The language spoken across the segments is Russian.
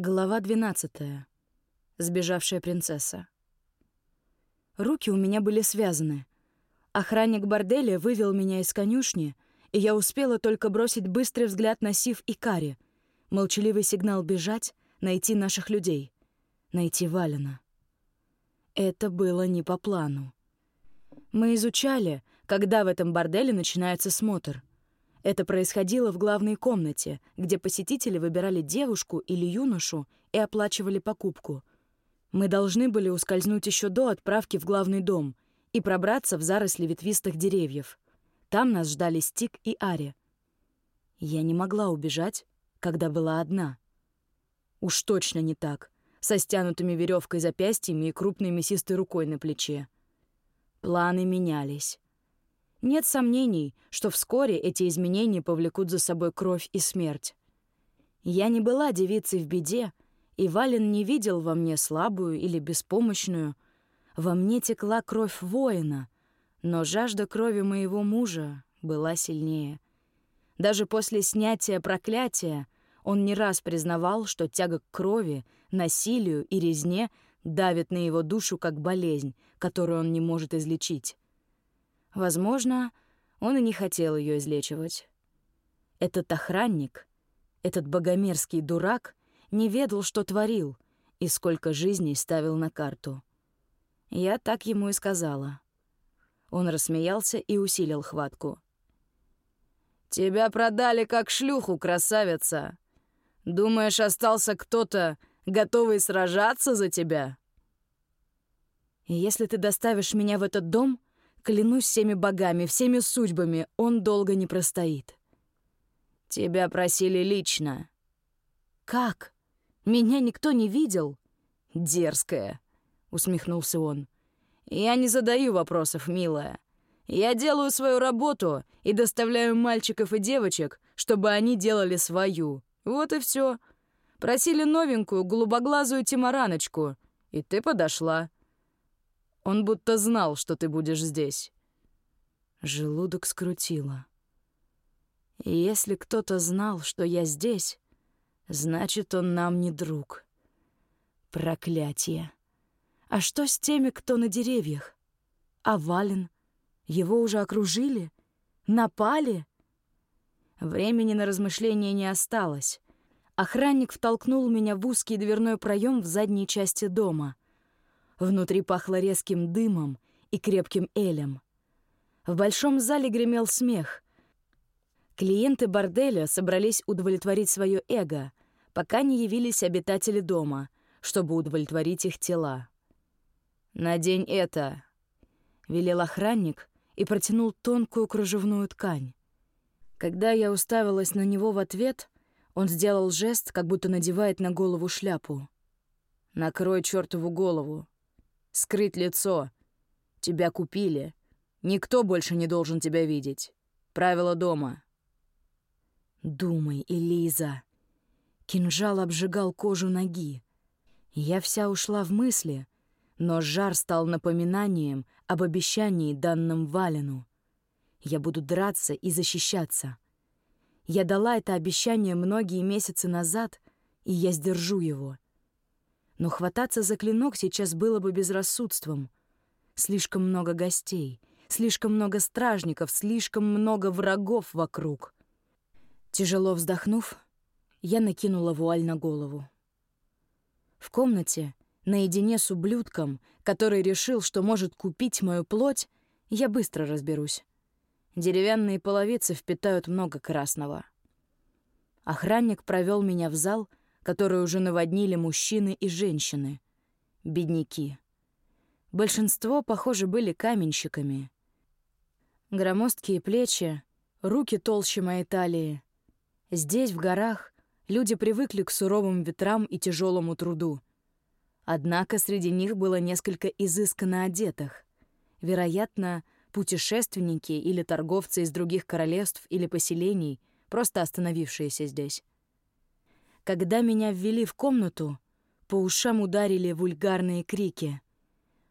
Глава 12. Сбежавшая принцесса. Руки у меня были связаны. Охранник борделя вывел меня из конюшни, и я успела только бросить быстрый взгляд на Сив и Кари, молчаливый сигнал бежать, найти наших людей, найти Валена. Это было не по плану. Мы изучали, когда в этом борделе начинается смотр — это происходило в главной комнате, где посетители выбирали девушку или юношу и оплачивали покупку. Мы должны были ускользнуть еще до отправки в главный дом и пробраться в заросли ветвистых деревьев. Там нас ждали Стик и Ари. Я не могла убежать, когда была одна. Уж точно не так, со стянутыми веревкой запястьями и крупной мясистой рукой на плече. Планы менялись. Нет сомнений, что вскоре эти изменения повлекут за собой кровь и смерть. Я не была девицей в беде, и Вален не видел во мне слабую или беспомощную. Во мне текла кровь воина, но жажда крови моего мужа была сильнее. Даже после снятия проклятия он не раз признавал, что тяга к крови, насилию и резне давит на его душу как болезнь, которую он не может излечить. Возможно, он и не хотел ее излечивать. Этот охранник, этот богомерзкий дурак не ведал, что творил и сколько жизней ставил на карту. Я так ему и сказала. Он рассмеялся и усилил хватку. «Тебя продали как шлюху, красавица. Думаешь, остался кто-то, готовый сражаться за тебя?» «Если ты доставишь меня в этот дом, Клянусь всеми богами, всеми судьбами, он долго не простоит. Тебя просили лично. Как? Меня никто не видел? Дерзкая, усмехнулся он. Я не задаю вопросов, милая. Я делаю свою работу и доставляю мальчиков и девочек, чтобы они делали свою. Вот и все. Просили новенькую, голубоглазую тимараночку, и ты подошла. Он будто знал, что ты будешь здесь. Желудок скрутило. Если кто-то знал, что я здесь, значит, он нам не друг. Проклятие. А что с теми, кто на деревьях? А Вален? Его уже окружили? Напали? Времени на размышления не осталось. Охранник втолкнул меня в узкий дверной проем в задней части дома — Внутри пахло резким дымом и крепким элем. В большом зале гремел смех. Клиенты борделя собрались удовлетворить свое эго, пока не явились обитатели дома, чтобы удовлетворить их тела. «Надень это», — велел охранник и протянул тонкую кружевную ткань. Когда я уставилась на него в ответ, он сделал жест, как будто надевает на голову шляпу. «Накрой чертову голову», скрыть лицо. Тебя купили. Никто больше не должен тебя видеть. Правило дома. Думай, Элиза. Кинжал обжигал кожу ноги. Я вся ушла в мысли, но жар стал напоминанием об обещании, данном Валену. Я буду драться и защищаться. Я дала это обещание многие месяцы назад, и я сдержу его — но хвататься за клинок сейчас было бы безрассудством. Слишком много гостей, слишком много стражников, слишком много врагов вокруг. Тяжело вздохнув, я накинула вуаль на голову. В комнате, наедине с ублюдком, который решил, что может купить мою плоть, я быстро разберусь. Деревянные половицы впитают много красного. Охранник провел меня в зал, которые уже наводнили мужчины и женщины. Бедняки. Большинство, похоже, были каменщиками. Громоздкие плечи, руки толще моей талии. Здесь, в горах, люди привыкли к суровым ветрам и тяжелому труду. Однако среди них было несколько изысканно одетых. Вероятно, путешественники или торговцы из других королевств или поселений, просто остановившиеся здесь. Когда меня ввели в комнату, по ушам ударили вульгарные крики.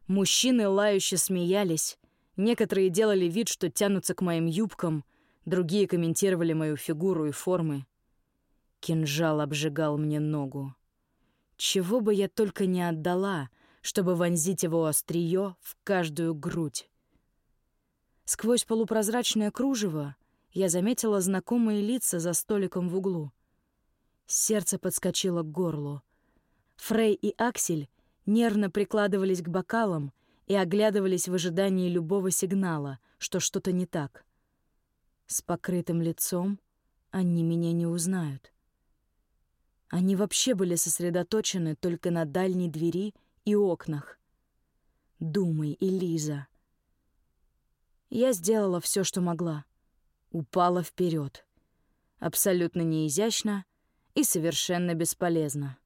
Мужчины лающе смеялись, некоторые делали вид, что тянутся к моим юбкам, другие комментировали мою фигуру и формы. Кинжал обжигал мне ногу. Чего бы я только не отдала, чтобы вонзить его острие в каждую грудь. Сквозь полупрозрачное кружево я заметила знакомые лица за столиком в углу. Сердце подскочило к горлу. Фрей и Аксель нервно прикладывались к бокалам и оглядывались в ожидании любого сигнала, что что-то не так. С покрытым лицом они меня не узнают. Они вообще были сосредоточены только на дальней двери и окнах. Думай, Элиза. Я сделала все, что могла. Упала вперед, Абсолютно неизящно и совершенно бесполезно.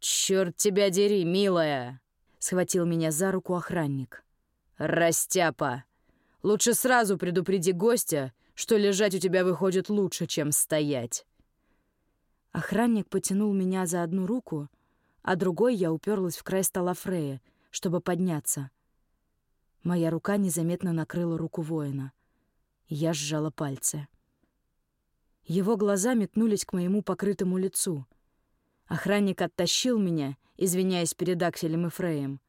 «Чёрт тебя дери, милая!» — схватил меня за руку охранник. «Растяпа! Лучше сразу предупреди гостя, что лежать у тебя выходит лучше, чем стоять». Охранник потянул меня за одну руку, а другой я уперлась в край стола Фрея, чтобы подняться. Моя рука незаметно накрыла руку воина. Я сжала пальцы. Его глаза метнулись к моему покрытому лицу. Охранник оттащил меня, извиняясь перед Акселем и Фреем.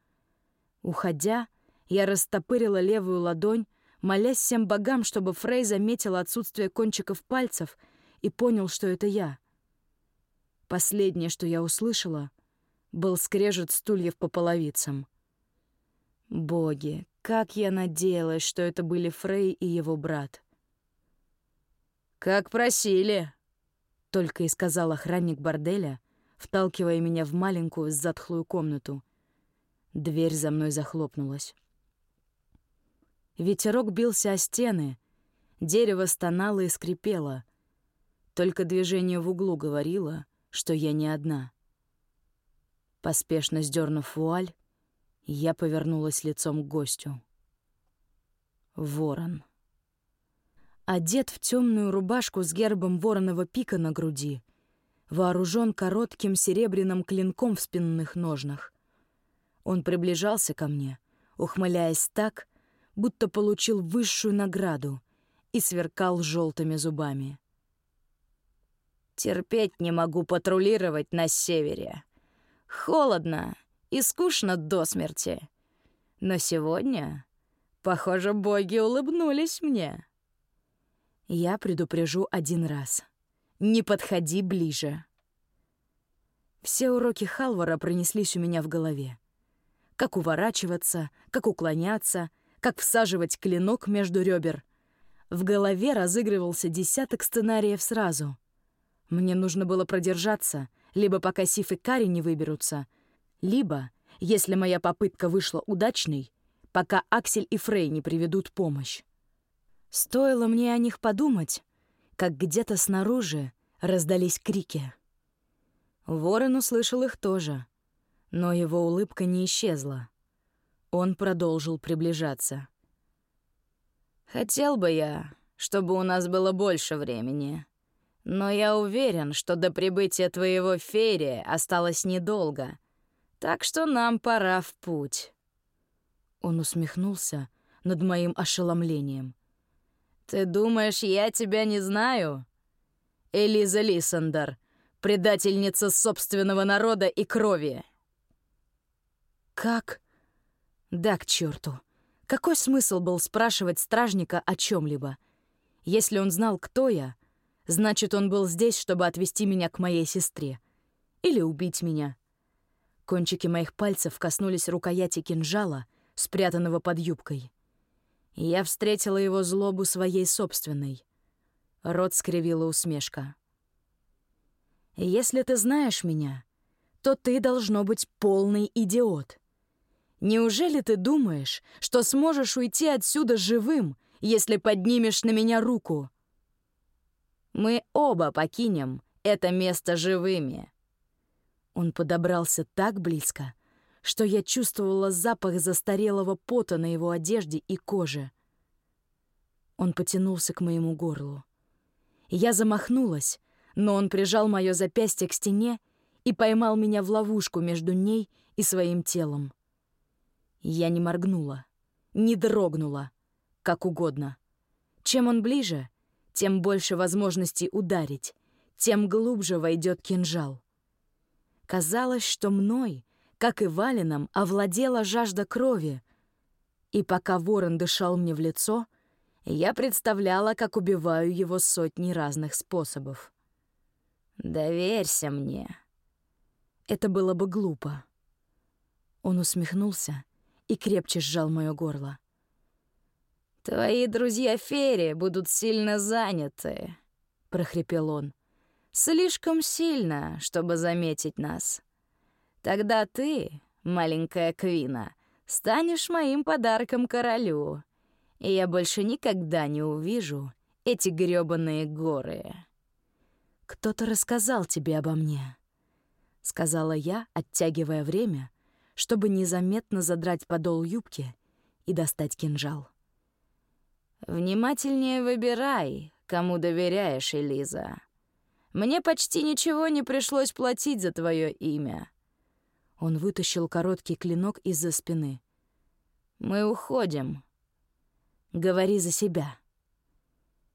Уходя, я растопырила левую ладонь, молясь всем богам, чтобы Фрей заметил отсутствие кончиков пальцев и понял, что это я. Последнее, что я услышала, был скрежет стульев по половицам. Боги, как я надеялась, что это были Фрей и его брат. «Как просили», — только и сказал охранник борделя, вталкивая меня в маленькую затхлую комнату. Дверь за мной захлопнулась. Ветерок бился о стены, дерево стонало и скрипело. Только движение в углу говорило, что я не одна. Поспешно сдернув вуаль, я повернулась лицом к гостю. Ворон. Одет в темную рубашку с гербом вороного пика на груди, вооружен коротким серебряным клинком в спинных ножнах. Он приближался ко мне, ухмыляясь так, будто получил высшую награду и сверкал желтыми зубами. «Терпеть не могу патрулировать на севере. Холодно и скучно до смерти. Но сегодня, похоже, боги улыбнулись мне. Я предупрежу один раз. Не подходи ближе. Все уроки Халвара пронеслись у меня в голове. Как уворачиваться, как уклоняться, как всаживать клинок между ребер. В голове разыгрывался десяток сценариев сразу. Мне нужно было продержаться, либо пока Сиф и Кари не выберутся — либо, если моя попытка вышла удачной, пока Аксель и Фрей не приведут помощь. Стоило мне о них подумать, как где-то снаружи раздались крики. Ворон услышал их тоже, но его улыбка не исчезла. Он продолжил приближаться. «Хотел бы я, чтобы у нас было больше времени, но я уверен, что до прибытия твоего Ферри осталось недолго», так что нам пора в путь». Он усмехнулся над моим ошеломлением. «Ты думаешь, я тебя не знаю?» «Элиза Лиссендер, предательница собственного народа и крови». «Как?» «Да, к черту. Какой смысл был спрашивать стражника о чем либо Если он знал, кто я, значит, он был здесь, чтобы отвести меня к моей сестре. Или убить меня. Кончики моих пальцев коснулись рукояти кинжала, спрятанного под юбкой. Я встретила его злобу своей собственной. Рот скривила усмешка. «Если ты знаешь меня, то ты должно быть полный идиот. Неужели ты думаешь, что сможешь уйти отсюда живым, если поднимешь на меня руку? Мы оба покинем это место живыми», он подобрался так близко, что я чувствовала запах застарелого пота на его одежде и коже. Он потянулся к моему горлу. Я замахнулась, но он прижал мое запястье к стене и поймал меня в ловушку между ней и своим телом. Я не моргнула, не дрогнула, как угодно. Чем он ближе, тем больше возможностей ударить, тем глубже войдет кинжал. Казалось, что мной, как и Валином, овладела жажда крови. И пока ворон дышал мне в лицо, я представляла, как убиваю его сотни разных способов. «Доверься мне». Это было бы глупо. Он усмехнулся и крепче сжал мое горло. «Твои друзья Ферри будут сильно заняты», — прохрипел он. «Слишком сильно, чтобы заметить нас. Тогда ты, маленькая Квина, станешь моим подарком королю, и я больше никогда не увижу эти грёбаные горы». «Кто-то рассказал тебе обо мне», — сказала я, оттягивая время, чтобы незаметно задрать подол юбки и достать кинжал. «Внимательнее выбирай, кому доверяешь, Элиза. Мне почти ничего не пришлось платить за твое имя». Он вытащил короткий клинок из-за спины. «Мы уходим. Говори за себя».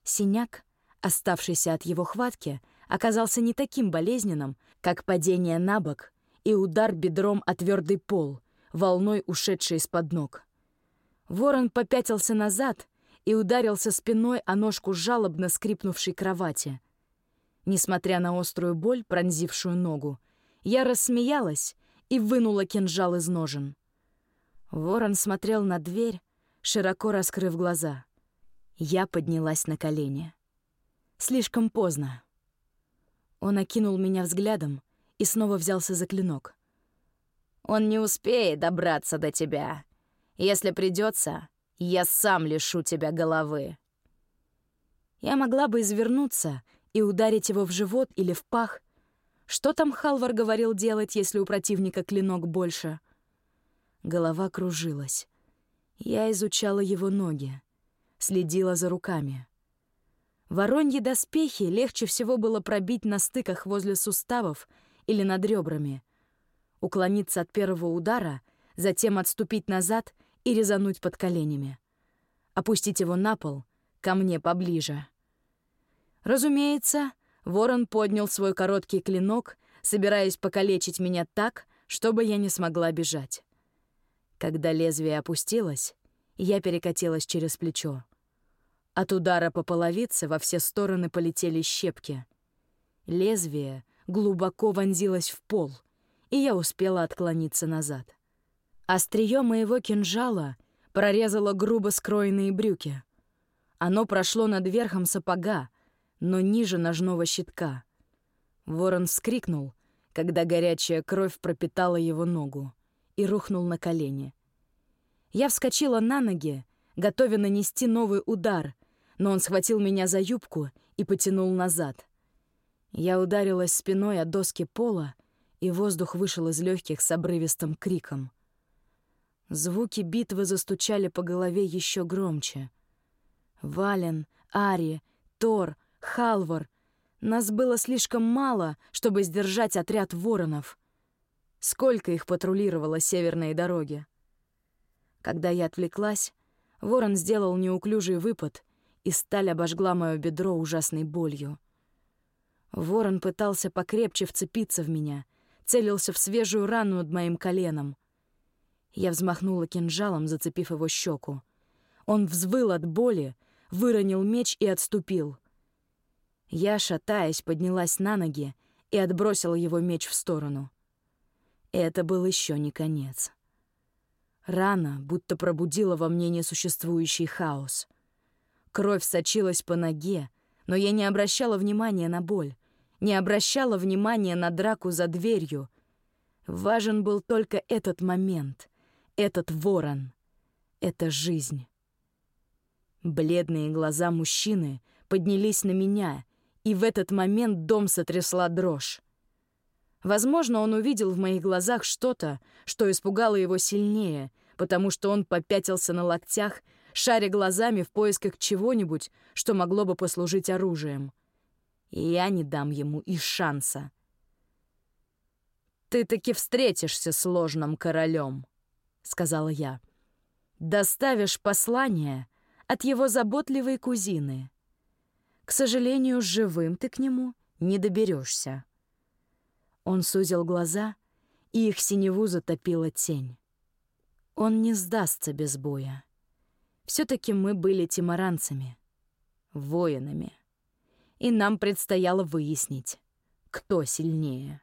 Синяк, оставшийся от его хватки, — оказался не таким болезненным, как падение на бок и удар бедром о твердый пол, волной ушедший из-под ног. Ворон попятился назад и ударился спиной о ножку жалобно скрипнувшей кровати. Несмотря на острую боль, пронзившую ногу, я рассмеялась и вынула кинжал из ножен. Ворон смотрел на дверь, широко раскрыв глаза. Я поднялась на колени. Слишком поздно. Он окинул меня взглядом и снова взялся за клинок. «Он не успеет добраться до тебя. Если придется, я сам лишу тебя головы». Я могла бы извернуться и ударить его в живот или в пах. Что там Халвар говорил делать, если у противника клинок больше? Голова кружилась. Я изучала его ноги, следила за руками. Вороньи доспехи легче всего было пробить на стыках возле суставов или над ребрами. Уклониться от первого удара, затем отступить назад и резануть под коленями. Опустить его на пол, ко мне поближе. Разумеется, ворон поднял свой короткий клинок, собираясь покалечить меня так, чтобы я не смогла бежать. Когда лезвие опустилось, я перекатилась через плечо. От удара по половице во все стороны полетели щепки. Лезвие глубоко вонзилось в пол, и я успела отклониться назад. Остриё моего кинжала прорезало грубо скроенные брюки. Оно прошло над верхом сапога, но ниже ножного щитка. Ворон вскрикнул, когда горячая кровь пропитала его ногу, и рухнул на колени. Я вскочила на ноги, готовя нанести новый удар, но он схватил меня за юбку и потянул назад. Я ударилась спиной о доски пола, и воздух вышел из легких с обрывистым криком. Звуки битвы застучали по голове еще громче. Вален, Ари, Тор, Халвар. Нас было слишком мало, чтобы сдержать отряд воронов. Сколько их патрулировало северные дороги. Когда я отвлеклась, ворон сделал неуклюжий выпад — и сталь обожгла мое бедро ужасной болью. Ворон пытался покрепче вцепиться в меня, целился в свежую рану над моим коленом. Я взмахнула кинжалом, зацепив его щеку. Он взвыл от боли, выронил меч и отступил. Я, шатаясь, поднялась на ноги и отбросила его меч в сторону. Это был еще не конец. Рана будто пробудила во мне несуществующий хаос. Кровь сочилась по ноге, но я не обращала внимания на боль, не обращала внимания на драку за дверью. Важен был только этот момент, этот ворон, эта жизнь. Бледные глаза мужчины поднялись на меня, и в этот момент дом сотрясла дрожь. Возможно, он увидел в моих глазах что-то, что испугало его сильнее, потому что он попятился на локтях, шаря глазами в поисках чего-нибудь, что могло бы послужить оружием. И я не дам ему и шанса. «Ты таки встретишься с ложным королем», — сказала я. «Доставишь послание от его заботливой кузины. К сожалению, живым ты к нему не доберешься. Он сузил глаза, и их синеву затопила тень. Он не сдастся без боя. все таки мы были тиморанцами, воинами. И нам предстояло выяснить, кто сильнее.